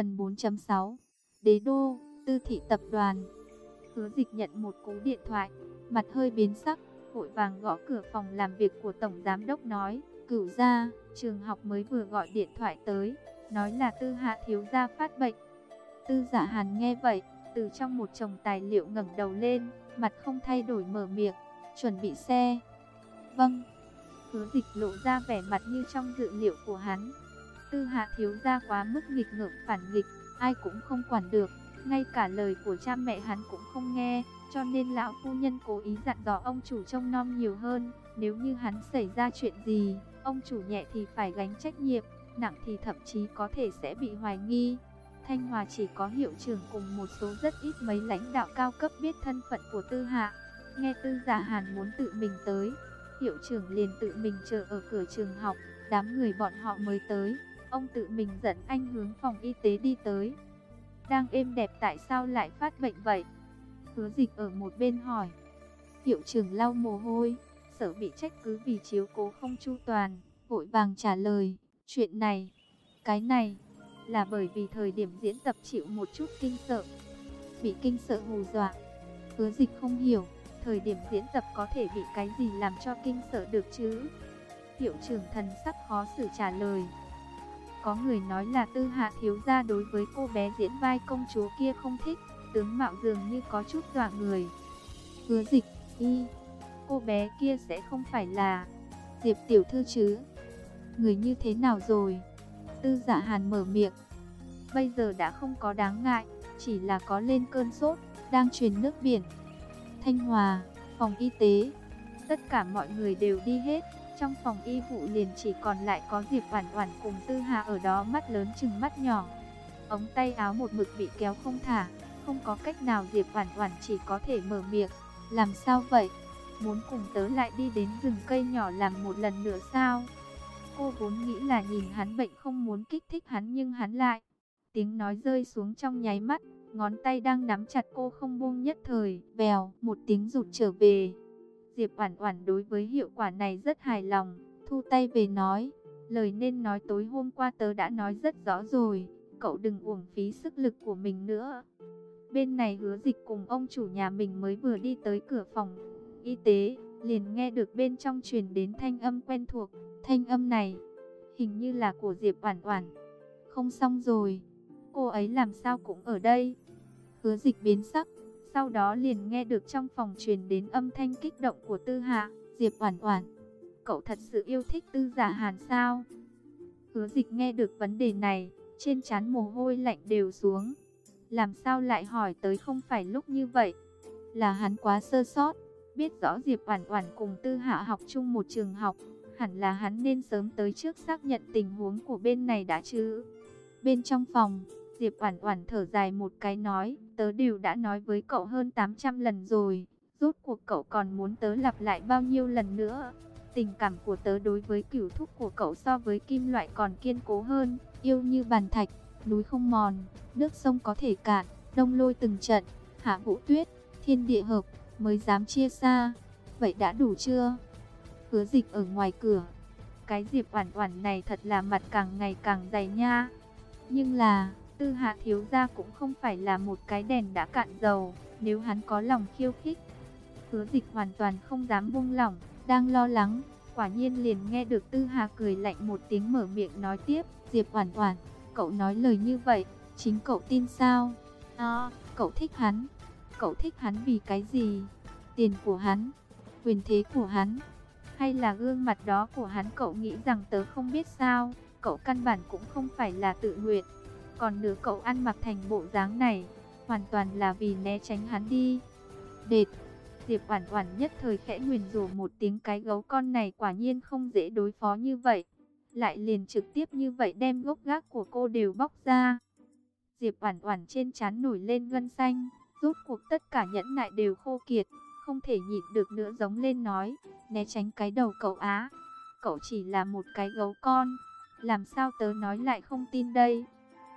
Phần 4.6 Đế đô, tư thị tập đoàn Hứa dịch nhận một cú điện thoại, mặt hơi biến sắc, vội vàng gõ cửa phòng làm việc của Tổng Giám Đốc nói, cửu ra, trường học mới vừa gọi điện thoại tới, nói là tư hạ thiếu gia phát bệnh. Tư giả hàn nghe vậy, từ trong một chồng tài liệu ngẩng đầu lên, mặt không thay đổi mở miệng, chuẩn bị xe. Vâng, hứa dịch lộ ra vẻ mặt như trong dự liệu của hắn. Tư hạ thiếu gia quá mức nghịch ngợm phản nghịch, ai cũng không quản được, ngay cả lời của cha mẹ hắn cũng không nghe, cho nên lão phu nhân cố ý dặn dò ông chủ trông nom nhiều hơn, nếu như hắn xảy ra chuyện gì, ông chủ nhẹ thì phải gánh trách nhiệm, nặng thì thậm chí có thể sẽ bị hoài nghi. Thanh Hòa chỉ có hiệu trưởng cùng một số rất ít mấy lãnh đạo cao cấp biết thân phận của Tư Hạ. Nghe Tư Giả Hàn muốn tự mình tới, hiệu trưởng liền tự mình chờ ở cửa trường học, đám người bọn họ mới tới. Ông tự mình dẫn anh hướng phòng y tế đi tới. Đang êm đẹp tại sao lại phát bệnh vậy? Hứa dịch ở một bên hỏi. Hiệu trưởng lau mồ hôi, sợ bị trách cứ vì chiếu cố không chu toàn, vội vàng trả lời. Chuyện này, cái này, là bởi vì thời điểm diễn tập chịu một chút kinh sợ. Bị kinh sợ hù dọa. Hứa dịch không hiểu, thời điểm diễn tập có thể bị cái gì làm cho kinh sợ được chứ? Hiệu trưởng thần sắc khó xử trả lời. Có người nói là tư hạ thiếu gia đối với cô bé diễn vai công chúa kia không thích, tướng mạo dường như có chút dọa người. Hứa dịch, y, cô bé kia sẽ không phải là Diệp tiểu thư chứ? Người như thế nào rồi? Tư giả hàn mở miệng. Bây giờ đã không có đáng ngại, chỉ là có lên cơn sốt, đang truyền nước biển. Thanh Hòa, phòng y tế, tất cả mọi người đều đi hết. Trong phòng y vụ liền chỉ còn lại có Diệp Oản Oản cùng Tư Hà ở đó mắt lớn chừng mắt nhỏ. Ống tay áo một mực bị kéo không thả, không có cách nào Diệp Oản Oản chỉ có thể mở miệng, "Làm sao vậy? Muốn cùng tớ lại đi đến rừng cây nhỏ làm một lần nữa sao?" Cô vốn nghĩ là nhìn hắn bệnh không muốn kích thích hắn nhưng hắn lại. Tiếng nói rơi xuống trong nháy mắt, ngón tay đang nắm chặt cô không buông nhất thời, bèo, một tiếng rụt trở về. Diệp Oản Oản đối với hiệu quả này rất hài lòng, thu tay về nói, lời nên nói tối hôm qua tớ đã nói rất rõ rồi, cậu đừng uổng phí sức lực của mình nữa. Bên này hứa dịch cùng ông chủ nhà mình mới vừa đi tới cửa phòng y tế, liền nghe được bên trong truyền đến thanh âm quen thuộc, thanh âm này hình như là của Diệp Oản Oản. Không xong rồi, cô ấy làm sao cũng ở đây. Hứa dịch biến sắc, sau đó liền nghe được trong phòng truyền đến âm thanh kích động của Tư Hạ, Diệp Oản Oản. Cậu thật sự yêu thích Tư Giả Hàn sao? Hứa dịch nghe được vấn đề này, trên trán mồ hôi lạnh đều xuống. Làm sao lại hỏi tới không phải lúc như vậy? Là hắn quá sơ sót, biết rõ Diệp Oản Oản cùng Tư Hạ học chung một trường học, hẳn là hắn nên sớm tới trước xác nhận tình huống của bên này đã chứ. Bên trong phòng, Diệp Oản Oản thở dài một cái nói, tớ đều đã nói với cậu hơn 800 lần rồi, rốt cuộc cậu còn muốn tớ lặp lại bao nhiêu lần nữa? Tình cảm của tớ đối với cửu thúc của cậu so với kim loại còn kiên cố hơn, yêu như bàn thạch, núi không mòn, nước sông có thể cạn, đông lôi từng trận, hạ vũ tuyết, thiên địa hợp, mới dám chia xa. Vậy đã đủ chưa? Hứa dịch ở ngoài cửa. Cái Diệp Oản Oản này thật là mặt càng ngày càng dày nha. Nhưng là, Tư Hà thiếu gia cũng không phải là một cái đèn đã cạn dầu, nếu hắn có lòng khiêu khích. Hứa dịch hoàn toàn không dám buông lỏng, đang lo lắng, quả nhiên liền nghe được Tư Hà cười lạnh một tiếng mở miệng nói tiếp, Diệp Oản Oản, cậu nói lời như vậy, chính cậu tin sao? À, cậu thích hắn. Cậu thích hắn vì cái gì? Tiền của hắn, quyền thế của hắn, hay là gương mặt đó của hắn cậu nghĩ rằng tớ không biết sao? Cậu căn bản cũng không phải là tự nguyện. Còn nữa cậu ăn mặc thành bộ dáng này, hoàn toàn là vì né tránh hắn đi. Đệt, Diệp Oản Oản nhất thời khẽ nguyền rủa một tiếng cái gấu con này quả nhiên không dễ đối phó như vậy. Lại liền trực tiếp như vậy đem gốc gác của cô đều bóc ra. Diệp Oản Oản trên trán nổi lên gân xanh, rốt cuộc tất cả nhẫn nại đều khô kiệt, không thể nhịn được nữa giống lên nói, né tránh cái đầu cậu á. Cậu chỉ là một cái gấu con, làm sao tớ nói lại không tin đây?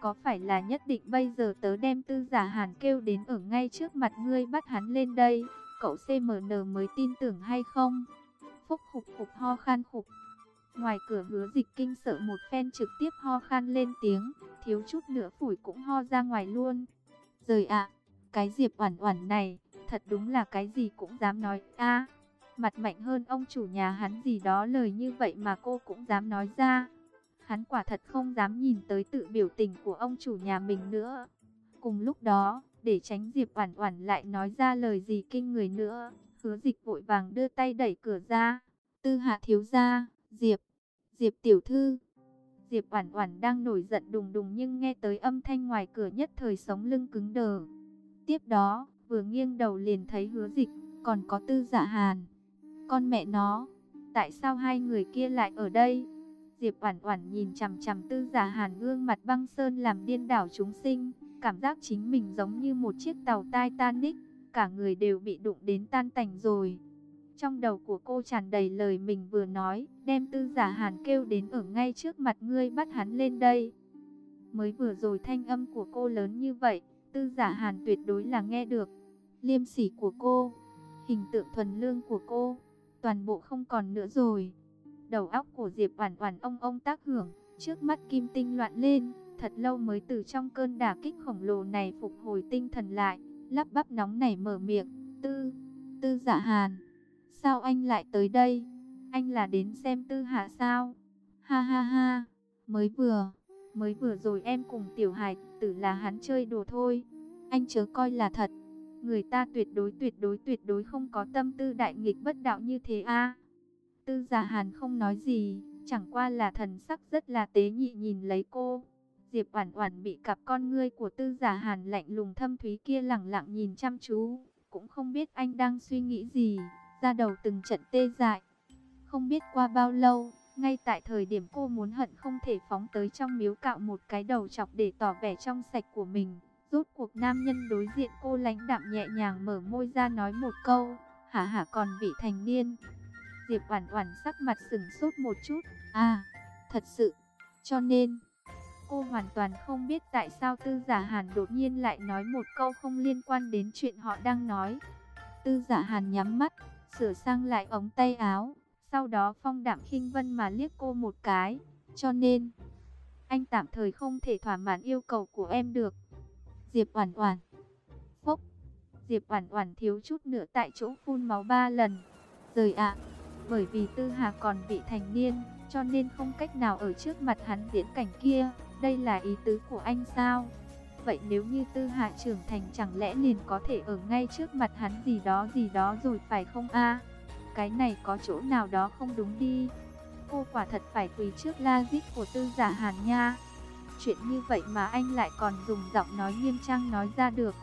Có phải là nhất định bây giờ tớ đem tư giả hàn kêu đến ở ngay trước mặt ngươi bắt hắn lên đây? Cậu CMN mới tin tưởng hay không? Phúc khục khục ho khan khục. Ngoài cửa hứa dịch kinh sợ một phen trực tiếp ho khan lên tiếng, thiếu chút nữa phủi cũng ho ra ngoài luôn. Rời ạ, cái Diệp Oản Oản này, thật đúng là cái gì cũng dám nói a. mặt mạnh hơn ông chủ nhà hắn gì đó lời như vậy mà cô cũng dám nói ra. Hắn quả thật không dám nhìn tới tự biểu tình của ông chủ nhà mình nữa. Cùng lúc đó, để tránh Diệp Oản Oản lại nói ra lời gì kinh người nữa, Hứa Dịch vội vàng đưa tay đẩy cửa ra. "Tư Hạ thiếu gia, Diệp, Diệp tiểu thư." Diệp Oản Oản đang nổi giận đùng đùng nhưng nghe tới âm thanh ngoài cửa nhất thời sống lưng cứng đờ. Tiếp đó, vừa nghiêng đầu liền thấy Hứa Dịch, còn có Tư Dạ Hàn. Con mẹ nó, tại sao hai người kia lại ở đây? Diệp Oản Oản nhìn chằm chằm Tư Giả Hàn gương mặt băng sơn làm điên đảo chúng sinh, cảm giác chính mình giống như một chiếc tàu Titanic, cả người đều bị đụng đến tan tành rồi. Trong đầu của cô tràn đầy lời mình vừa nói, đem Tư Giả Hàn kêu đến ở ngay trước mặt ngươi bắt hắn lên đây. Mới vừa rồi thanh âm của cô lớn như vậy, Tư Giả Hàn tuyệt đối là nghe được. Liêm sỉ của cô, hình tượng thuần lương của cô, toàn bộ không còn nữa rồi. Đầu óc của Diệp Oản Oản ông ông tác hưởng, trước mắt kim tinh loạn lên, thật lâu mới từ trong cơn đả kích khổng lồ này phục hồi tinh thần lại, lắp bắp nóng nảy mở miệng, "Tư, Tư Dạ Hàn, sao anh lại tới đây? Anh là đến xem Tư Hạ sao?" Ha ha ha, mới vừa, mới vừa rồi em cùng Tiểu Hải tử là hắn chơi đùa thôi, anh chớ coi là thật. Người ta tuyệt đối tuyệt đối tuyệt đối không có tâm tư đại nghịch bất đạo như thế a. Tư giả hàn không nói gì, chẳng qua là thần sắc rất là tế nhị nhìn lấy cô. Diệp Oản Oản bị cặp con ngươi của Tư Giả Hàn lạnh lùng thâm thúy kia lẳng lặng nhìn chăm chú, cũng không biết anh đang suy nghĩ gì, ra đầu từng trận tê dại. Không biết qua bao lâu, ngay tại thời điểm cô muốn hận không thể phóng tới trong miếu cạo một cái đầu chọc để tỏ vẻ trong sạch của mình, rốt cuộc nam nhân đối diện cô lãnh đạm nhẹ nhàng mở môi ra nói một câu, "Hả hả còn vị thành niên." Diệp Oản Oản sắc mặt sững sốt một chút. À, thật sự. Cho nên, cô hoàn toàn không biết tại sao Tư Giả Hàn đột nhiên lại nói một câu không liên quan đến chuyện họ đang nói. Tư Giả Hàn nhắm mắt, sửa sang lại ống tay áo, sau đó phong đạm khinh vân mà liếc cô một cái, cho nên anh tạm thời không thể thỏa mãn yêu cầu của em được. Diệp Oản Oản. Phốc. Diệp Oản Oản thiếu chút nữa tại chỗ phun máu ba lần. Rời ạ. Bởi vì Tư Hà còn vị thành niên, cho nên không cách nào ở trước mặt hắn diễn cảnh kia. Đây là ý tứ của anh sao? Vậy nếu như Tư Hà trưởng thành chẳng lẽ liền có thể ở ngay trước mặt hắn gì đó gì đó rồi phải không a? Cái này có chỗ nào đó không đúng đi. Cô quả thật phải quỳ trước la dít của Tư Giả Hàn nha. Chuyện như vậy mà anh lại còn dùng giọng nói nghiêm trang nói ra được.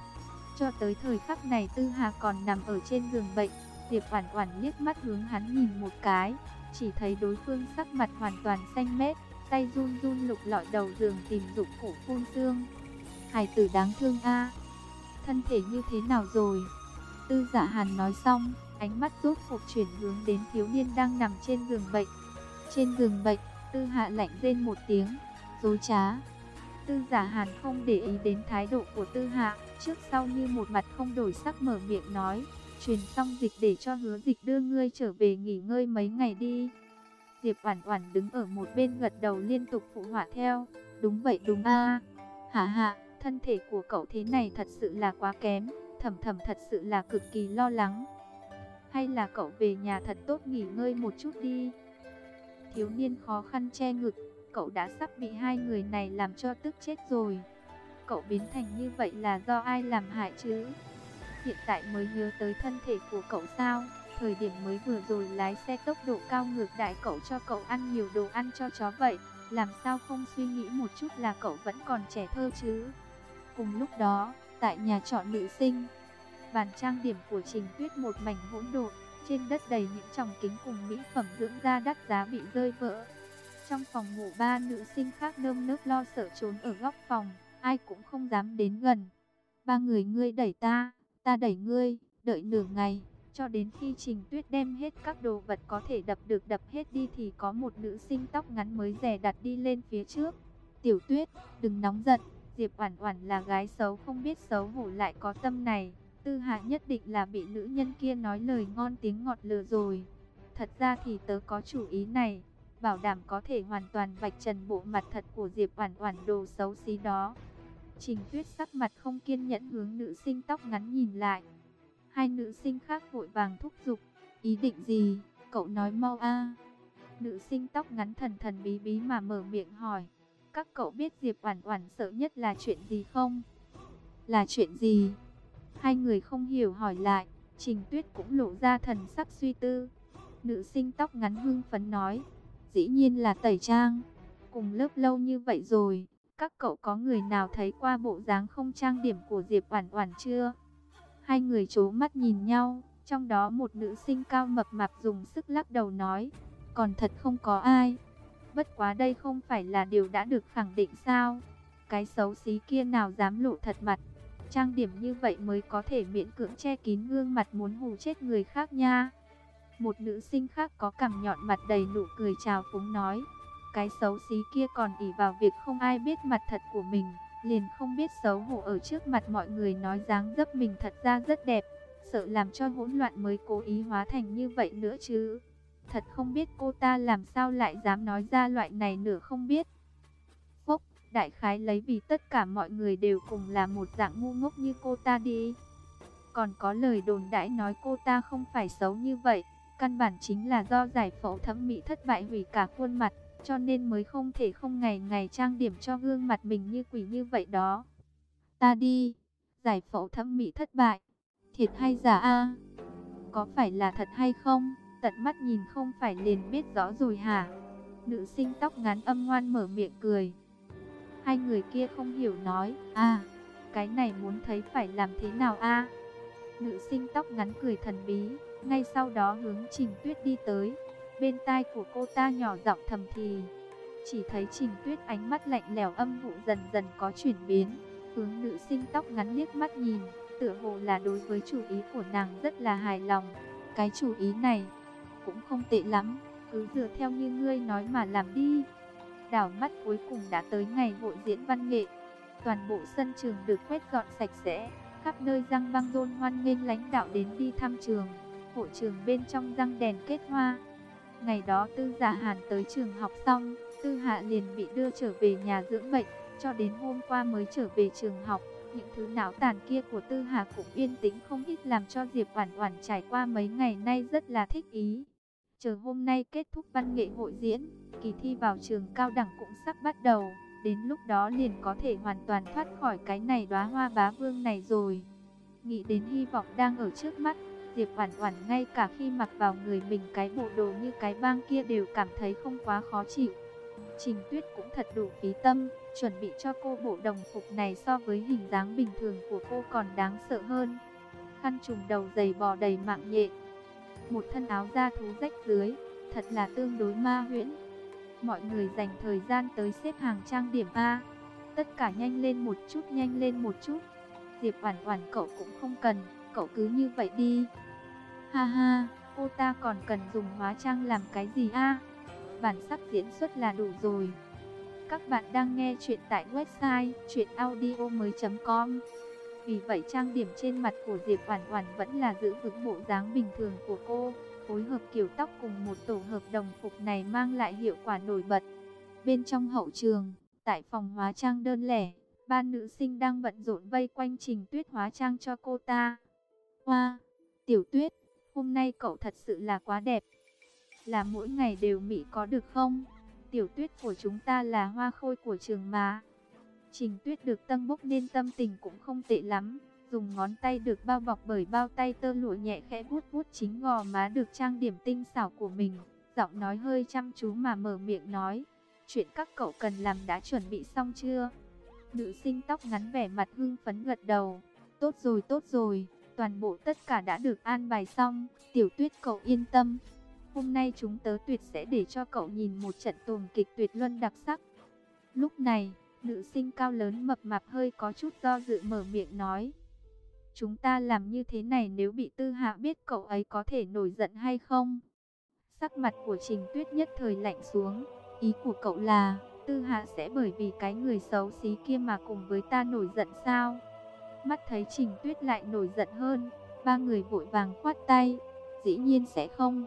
Cho tới thời khắc này Tư Hà còn nằm ở trên giường bệnh, Diệp Oản Oản liếc mắt hướng hắn nhìn một cái, chỉ thấy đối phương sắc mặt hoàn toàn xanh mét, tay run run lục lọi đầu giường tìm dụng cụ phun xương. Hải tử đáng thương a. Thân thể như thế nào rồi? Tư Dạ Hàn nói xong, ánh mắt rốt cuộc chuyển hướng đến thiếu niên đang nằm trên giường bệnh. Trên giường bệnh, Tư Hạ lạnh rên một tiếng, dối trá. Tư Giả Hàn không để ý đến thái độ của Tư Hạ, trước sau như một mặt không đổi sắc mở miệng nói, truyền xong dịch để cho hứa dịch đưa ngươi trở về nghỉ ngơi mấy ngày đi. Diệp Oản Oản đứng ở một bên gật đầu liên tục phụ họa theo, đúng vậy đúng a. À. Hả hả, thân thể của cậu thế này thật sự là quá kém, Thẩm Thẩm thật sự là cực kỳ lo lắng. Hay là cậu về nhà thật tốt nghỉ ngơi một chút đi. Thiếu niên khó khăn che ngực, cậu đã sắp bị hai người này làm cho tức chết rồi. Cậu biến thành như vậy là do ai làm hại chứ? Hiện tại mới nhớ tới thân thể của cậu sao? Thời điểm mới vừa rồi lái xe tốc độ cao ngược đại cậu cho cậu ăn nhiều đồ ăn cho chó vậy, làm sao không suy nghĩ một chút là cậu vẫn còn trẻ thơ chứ? Cùng lúc đó, tại nhà trọ nữ sinh, bàn trang điểm của Trình Tuyết một mảnh hỗn độn, trên đất đầy những tròng kính cùng mỹ phẩm dưỡng da đắt giá bị rơi vỡ. Trong phòng ngủ ba nữ sinh khác nơm nớp lo sợ trốn ở góc phòng, ai cũng không dám đến gần. Ba người ngươi đẩy ta, Ta đẩy ngươi, đợi nửa ngày, cho đến khi Trình Tuyết đem hết các đồ vật có thể đập được đập hết đi thì có một nữ sinh tóc ngắn mới rẻ đặt đi lên phía trước. Tiểu Tuyết, đừng nóng giận, Diệp Oản Oản là gái xấu không biết xấu hổ lại có tâm này, Tư Hạ nhất định là bị nữ nhân kia nói lời ngon tiếng ngọt lừa rồi. Thật ra thì tớ có chủ ý này. bảo đảm có thể hoàn toàn vạch trần bộ mặt thật của Diệp Oản Oản đồ xấu xí đó. Trình Tuyết sắc mặt không kiên nhẫn hướng nữ sinh tóc ngắn nhìn lại. Hai nữ sinh khác vội vàng thúc giục, ý định gì, cậu nói mau a. Nữ sinh tóc ngắn thần thần bí bí mà mở miệng hỏi, các cậu biết Diệp Oản Oản sợ nhất là chuyện gì không? Là chuyện gì? Hai người không hiểu hỏi lại, Trình Tuyết cũng lộ ra thần sắc suy tư. Nữ sinh tóc ngắn hưng phấn nói, dĩ nhiên là tẩy trang. Cùng lớp lâu như vậy rồi, các cậu có người nào thấy qua bộ dáng không trang điểm của Diệp Oản Oản chưa? Hai người chố mắt nhìn nhau, trong đó một nữ sinh cao mập mạp dùng sức lắc đầu nói, còn thật không có ai. Bất quá đây không phải là điều đã được khẳng định sao? Cái xấu xí kia nào dám lộ thật mặt. Trang điểm như vậy mới có thể miễn cưỡng che kín gương mặt muốn hù chết người khác nha. Một nữ sinh khác có cằm nhọn mặt đầy nụ cười chào phúng nói. Cái xấu xí kia còn ỉ vào việc không ai biết mặt thật của mình. Liền không biết xấu hổ ở trước mặt mọi người nói dáng dấp mình thật ra rất đẹp. Sợ làm cho hỗn loạn mới cố ý hóa thành như vậy nữa chứ. Thật không biết cô ta làm sao lại dám nói ra loại này nửa không biết. Phốc, đại khái lấy vì tất cả mọi người đều cùng là một dạng ngu ngốc như cô ta đi. Còn có lời đồn đãi nói cô ta không phải xấu như vậy. Căn bản chính là do giải phẫu thẩm mỹ thất bại hủy cả khuôn mặt, cho nên mới không thể không ngày ngày trang điểm cho gương mặt mình như quỷ như vậy đó. Ta đi, giải phẫu thẩm mỹ thất bại, thiệt hay giả a? Có phải là thật hay không? Tận mắt nhìn không phải liền biết rõ rồi hả? Nữ sinh tóc ngắn âm ngoan mở miệng cười. Hai người kia không hiểu nói, à, cái này muốn thấy phải làm thế nào a? Nữ sinh tóc ngắn cười thần bí, ngay sau đó hướng Trình Tuyết đi tới. Bên tai của cô ta nhỏ giọng thầm thì. Chỉ thấy Trình Tuyết ánh mắt lạnh lẽo âm vụ dần dần có chuyển biến. Hướng nữ sinh tóc ngắn liếc mắt nhìn, tựa hồ là đối với chủ ý của nàng rất là hài lòng. Cái chủ ý này cũng không tệ lắm, cứ dựa theo như ngươi nói mà làm đi. Đảo mắt cuối cùng đã tới ngày hội diễn văn nghệ. Toàn bộ sân trường được quét dọn sạch sẽ, khắp nơi răng băng rôn hoan nghênh lãnh đạo đến đi thăm trường hội trường bên trong răng đèn kết hoa. Ngày đó Tư Giả Hàn tới trường học xong, Tư Hạ liền bị đưa trở về nhà dưỡng bệnh, cho đến hôm qua mới trở về trường học. Những thứ não tàn kia của Tư Hạ cũng yên tĩnh không ít làm cho Diệp Oản Oản trải qua mấy ngày nay rất là thích ý. Chờ hôm nay kết thúc văn nghệ hội diễn, kỳ thi vào trường cao đẳng cũng sắp bắt đầu, đến lúc đó liền có thể hoàn toàn thoát khỏi cái này đóa hoa bá vương này rồi. Nghĩ đến hy vọng đang ở trước mắt, Diệp Oản Oản ngay cả khi mặc vào người mình cái bộ đồ như cái bang kia đều cảm thấy không quá khó chịu. Trình Tuyết cũng thật đủ phí tâm, chuẩn bị cho cô bộ đồng phục này so với hình dáng bình thường của cô còn đáng sợ hơn. Khăn trùm đầu dày bò đầy mạng nhện, một thân áo da thú rách dưới, thật là tương đối ma huyễn. Mọi người dành thời gian tới xếp hàng trang điểm A. Tất cả nhanh lên một chút, nhanh lên một chút. Diệp Oản Oản cậu cũng không cần, cậu cứ như vậy đi. Ha ha, cô ta còn cần dùng hóa trang làm cái gì a? Bản sắc diễn xuất là đủ rồi. Các bạn đang nghe chuyện tại website chuyenaudio.com Vì vậy trang điểm trên mặt của Diệp Oản Oản vẫn là giữ vững bộ dáng bình thường của cô, phối hợp kiểu tóc cùng một tổ hợp đồng phục này mang lại hiệu quả nổi bật. Bên trong hậu trường, tại phòng hóa trang đơn lẻ, ba nữ sinh đang bận rộn vây quanh Trình Tuyết hóa trang cho cô ta. Hoa, Tiểu Tuyết, hôm nay cậu thật sự là quá đẹp. Là mỗi ngày đều mỹ có được không? Tiểu Tuyết của chúng ta là hoa khôi của trường mà. Trình Tuyết được tân bốc nên tâm tình cũng không tệ lắm. Dùng ngón tay được bao bọc bởi bao tay tơ lụa nhẹ khẽ vuốt vuốt chính gò má được trang điểm tinh xảo của mình. Giọng nói hơi chăm chú mà mở miệng nói. Chuyện các cậu cần làm đã chuẩn bị xong chưa? Nữ sinh tóc ngắn vẻ mặt hưng phấn gật đầu. Tốt rồi, tốt rồi, toàn bộ tất cả đã được an bài xong. Tiểu tuyết cậu yên tâm. Hôm nay chúng tớ tuyệt sẽ để cho cậu nhìn một trận tuồng kịch tuyệt luân đặc sắc. Lúc này, nữ sinh cao lớn mập mạp hơi có chút do dự mở miệng nói. Chúng ta làm như thế này nếu bị tư hạ biết cậu ấy có thể nổi giận hay không? Sắc mặt của Trình Tuyết nhất thời lạnh xuống. Ý của cậu là, Tư Hạ sẽ bởi vì cái người xấu xí kia mà cùng với ta nổi giận sao? Mắt thấy Trình Tuyết lại nổi giận hơn, ba người vội vàng khoát tay. Dĩ nhiên sẽ không,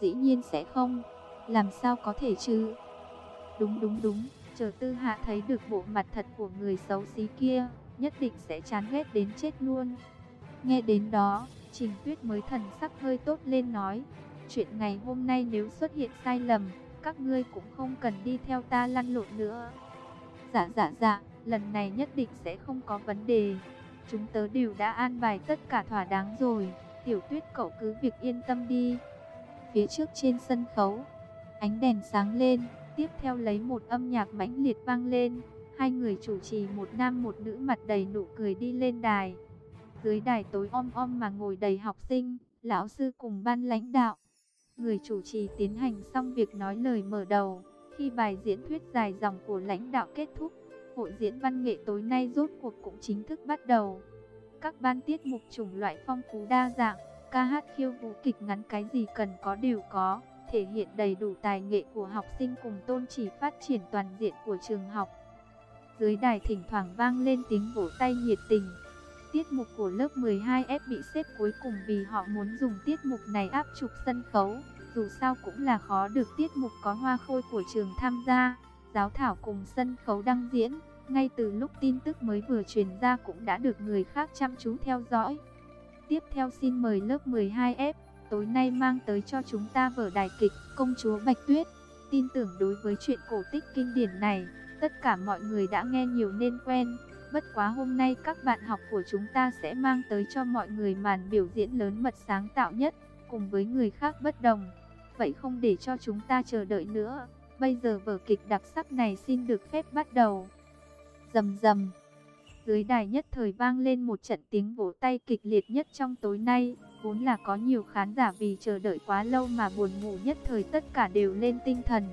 dĩ nhiên sẽ không. làm sao có thể chứ? Đúng đúng đúng, chờ tư hạ thấy được bộ mặt thật của người xấu xí kia, nhất định sẽ chán ghét đến chết luôn. Nghe đến đó, Trình Tuyết mới thần sắc hơi tốt lên nói, chuyện ngày hôm nay nếu xuất hiện sai lầm, các ngươi cũng không cần đi theo ta lăn lộn nữa. Dạ dạ dạ, lần này nhất định sẽ không có vấn đề. Chúng tớ đều đã an bài tất cả thỏa đáng rồi, tiểu tuyết cậu cứ việc yên tâm đi. Phía trước trên sân khấu, ánh đèn sáng lên, tiếp theo lấy một âm nhạc mãnh liệt vang lên. Hai người chủ trì một nam một nữ mặt đầy nụ cười đi lên đài. Dưới đài tối om om mà ngồi đầy học sinh, lão sư cùng ban lãnh đạo. Người chủ trì tiến hành xong việc nói lời mở đầu. Khi bài diễn thuyết dài dòng của lãnh đạo kết thúc, hội diễn văn nghệ tối nay rốt cuộc cũng chính thức bắt đầu. Các ban tiết mục chủng loại phong phú đa dạng, ca hát khiêu vũ kịch ngắn cái gì cần có đều có, thể hiện đầy đủ tài nghệ của học sinh cùng tôn chỉ phát triển toàn diện của trường học. Dưới đài thỉnh thoảng vang lên tiếng vỗ tay nhiệt tình. Tiết mục của lớp 12F bị xếp cuối cùng vì họ muốn dùng tiết mục này áp trục sân khấu. Dù sao cũng là khó được tiết mục có hoa khôi của trường tham gia. Giáo thảo cùng sân khấu đăng diễn, ngay từ lúc tin tức mới vừa truyền ra cũng đã được người khác chăm chú theo dõi. Tiếp theo xin mời lớp 12F, tối nay mang tới cho chúng ta vở đài kịch Công chúa Bạch Tuyết. Tin tưởng đối với chuyện cổ tích kinh điển này, tất cả mọi người đã nghe nhiều nên quen. Bất quá hôm nay các bạn học của chúng ta sẽ mang tới cho mọi người màn biểu diễn lớn mật sáng tạo nhất, cùng với người khác bất đồng. Vậy không để cho chúng ta chờ đợi nữa, bây giờ vở kịch đặc sắc này xin được phép bắt đầu. Rầm rầm. Dưới đài nhất thời vang lên một trận tiếng vỗ tay kịch liệt nhất trong tối nay, vốn là có nhiều khán giả vì chờ đợi quá lâu mà buồn ngủ nhất thời tất cả đều lên tinh thần.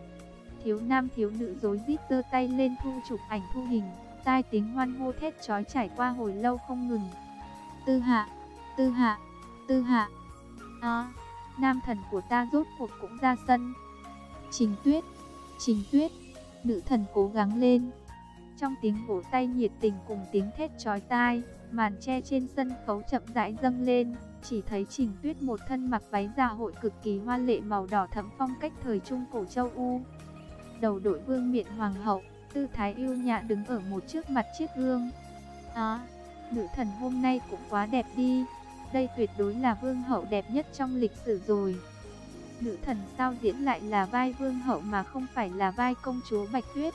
Thiếu nam thiếu nữ rối rít giơ tay lên thu chụp ảnh thu hình, tai tiếng hoan hô thét chói trải qua hồi lâu không ngừng. Tư hạ, tư hạ, tư hạ. À, nam thần của ta rốt cuộc cũng ra sân. Trình tuyết, trình tuyết, nữ thần cố gắng lên. Trong tiếng vỗ tay nhiệt tình cùng tiếng thét chói tai, màn che trên sân khấu chậm rãi dâng lên, chỉ thấy Trình Tuyết một thân mặc váy dạ hội cực kỳ hoa lệ màu đỏ thẫm phong cách thời trung cổ châu U. Đầu đội vương miện hoàng hậu, tư thái yêu nhã đứng ở một trước mặt chiếc gương. À, nữ thần hôm nay cũng quá đẹp đi, đây tuyệt đối là vương hậu đẹp nhất trong lịch sử rồi. Nữ thần sao diễn lại là vai vương hậu mà không phải là vai công chúa Bạch Tuyết.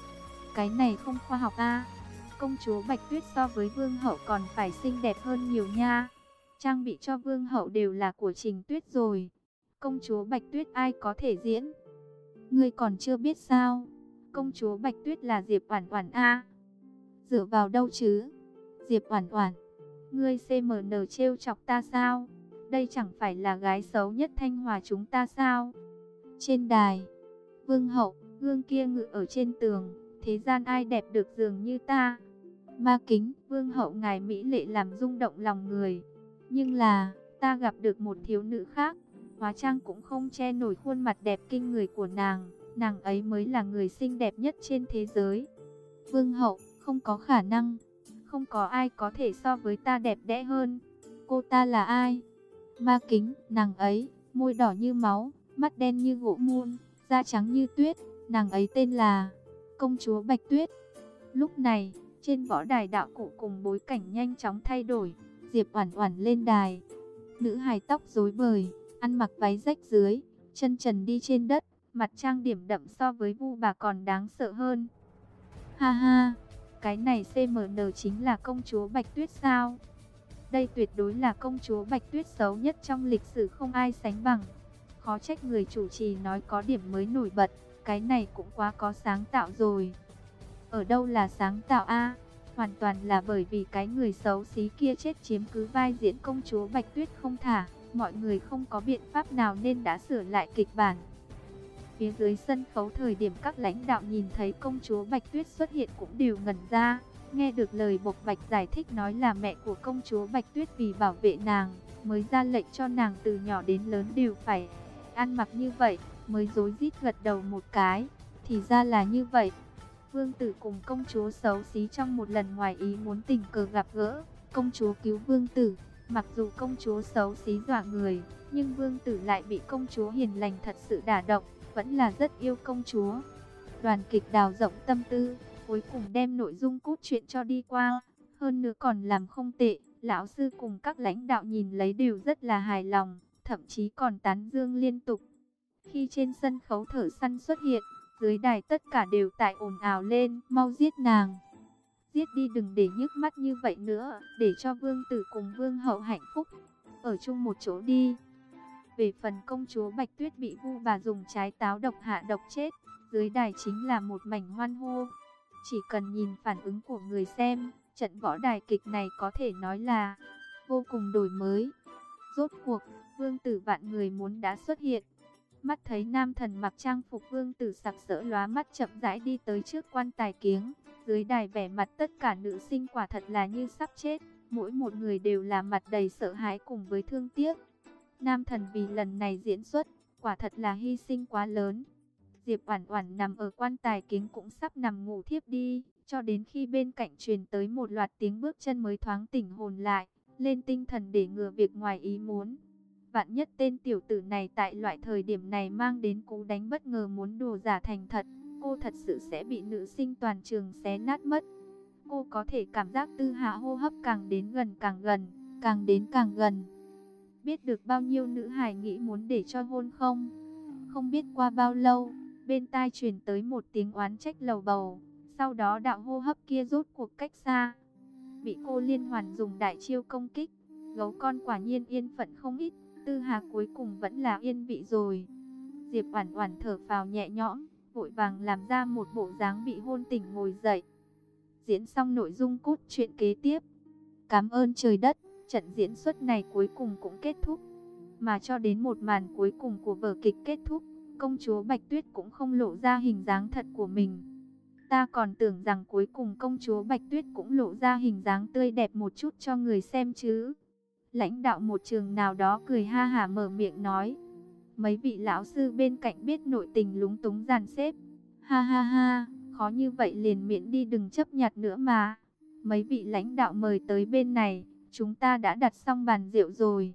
Cái này không khoa học a. Công chúa Bạch Tuyết so với vương hậu còn phải xinh đẹp hơn nhiều nha. Trang bị cho vương hậu đều là của Trình Tuyết rồi. Công chúa Bạch Tuyết ai có thể diễn? Ngươi còn chưa biết sao? Công chúa Bạch Tuyết là Diệp Oản Oản a. Dựa vào đâu chứ? Diệp Oản Oản, ngươi CMN trêu chọc ta sao? Đây chẳng phải là gái xấu nhất Thanh Hòa chúng ta sao? Trên đài, Vương hậu, gương kia ngự ở trên tường, thế gian ai đẹp được dường như ta. Ma kính, vương hậu ngài Mỹ lệ làm rung động lòng người. Nhưng là, ta gặp được một thiếu nữ khác, hóa trang cũng không che nổi khuôn mặt đẹp kinh người của nàng. Nàng ấy mới là người xinh đẹp nhất trên thế giới. Vương hậu, không có khả năng, không có ai có thể so với ta đẹp đẽ hơn. Cô ta là ai? Ma kính, nàng ấy, môi đỏ như máu, mắt đen như gỗ muôn, da trắng như tuyết, nàng ấy tên là công chúa Bạch Tuyết. Lúc này, trên võ đài đạo cụ cùng bối cảnh nhanh chóng thay đổi, Diệp Oản Oản lên đài. Nữ hài tóc rối bời, ăn mặc váy rách dưới, chân trần đi trên đất, mặt trang điểm đậm so với Vu bà còn đáng sợ hơn. Ha ha, cái này CMN chính là công chúa Bạch Tuyết sao? Đây tuyệt đối là công chúa Bạch Tuyết xấu nhất trong lịch sử, không ai sánh bằng. Khó trách người chủ trì nói có điểm mới nổi bật. Cái này cũng quá có sáng tạo rồi. Ở đâu là sáng tạo a? Hoàn toàn là bởi vì cái người xấu xí kia chết chiếm cứ vai diễn công chúa Bạch Tuyết không thả. Mọi người không có biện pháp nào nên đã sửa lại kịch bản. Phía dưới sân khấu thời điểm các lãnh đạo nhìn thấy công chúa Bạch Tuyết xuất hiện cũng đều ngẩn ra. Nghe được lời Bộc Bạch giải thích nói là mẹ của công chúa Bạch Tuyết vì bảo vệ nàng, mới ra lệnh cho nàng từ nhỏ đến lớn đều phải ăn mặc như vậy mới dối rít gật đầu một cái. Thì ra là như vậy. Vương tử cùng công chúa xấu xí trong một lần ngoài ý muốn tình cờ gặp gỡ. Công chúa cứu vương tử. Mặc dù công chúa xấu xí dọa người, nhưng vương tử lại bị công chúa hiền lành thật sự đả động. vẫn là rất yêu công chúa. Đoàn kịch đào rộng tâm tư, cuối cùng đem nội dung cốt truyện cho đi qua, hơn nữa còn làm không tệ, lão sư cùng các lãnh đạo nhìn lấy đều rất là hài lòng, thậm chí còn tán dương liên tục. Khi trên sân khấu thở săn xuất hiện, dưới đài tất cả đều tại ồn ào lên, mau giết nàng. Giết đi đừng để nhức mắt như vậy nữa, để cho vương tử cùng vương hậu hạnh phúc. Ở chung một chỗ đi. Về phần công chúa Bạch Tuyết bị vu bà dùng trái táo độc hạ độc chết, dưới đài chính là một mảnh hoan hô. Chỉ cần nhìn phản ứng của người xem, trận võ đài kịch này có thể nói là vô cùng đổi mới. Rốt cuộc, vương tử vạn người muốn đã xuất hiện. Mắt thấy nam thần mặc trang phục vương tử sặc sỡ lóa mắt chậm rãi đi tới trước quan tài kiếng. Dưới đài vẻ mặt tất cả nữ sinh quả thật là như sắp chết. Mỗi một người đều là mặt đầy sợ hãi cùng với thương tiếc. Nam thần vì lần này diễn xuất, quả thật là hy sinh quá lớn. Diệp Oản Oản nằm ở quan tài kính cũng sắp nằm ngủ thiếp đi, cho đến khi bên cạnh truyền tới một loạt tiếng bước chân mới thoáng tỉnh hồn lại, lên tinh thần để ngừa việc ngoài ý muốn. Vạn nhất tên tiểu tử này tại loại thời điểm này mang đến cú đánh bất ngờ muốn đồ giả thành thật, cô thật sự sẽ bị nữ sinh toàn trường xé nát mất. Cô có thể cảm giác tư hạ hô hấp càng đến gần càng gần, càng đến càng gần. Biết được bao nhiêu nữ hài nghĩ muốn để cho hôn không? Không biết qua bao lâu, bên tai truyền tới một tiếng oán trách lầu bầu. Sau đó đạo hô hấp kia rút cuộc cách xa. Bị cô liên hoàn dùng đại chiêu công kích. Gấu con quả nhiên yên phận không ít. Tư Hà cuối cùng vẫn là yên vị rồi. Diệp Oản Oản thở phào nhẹ nhõm, vội vàng làm ra một bộ dáng bị hôn tỉnh ngồi dậy. Diễn xong nội dung cốt truyện kế tiếp. Cảm ơn trời đất, trận diễn xuất này cuối cùng cũng kết thúc. Mà cho đến một màn cuối cùng của vở kịch kết thúc, công chúa Bạch Tuyết cũng không lộ ra hình dáng thật của mình. Ta còn tưởng rằng cuối cùng công chúa Bạch Tuyết cũng lộ ra hình dáng tươi đẹp một chút cho người xem chứ. Lãnh đạo một trường nào đó cười ha hả mở miệng nói. Mấy vị lão sư bên cạnh biết nội tình lúng túng giàn xếp. Ha ha ha, khó như vậy liền miễn đi đừng chấp nhặt nữa mà. Mấy vị lãnh đạo mời tới bên này, chúng ta đã đặt xong bàn rượu rồi.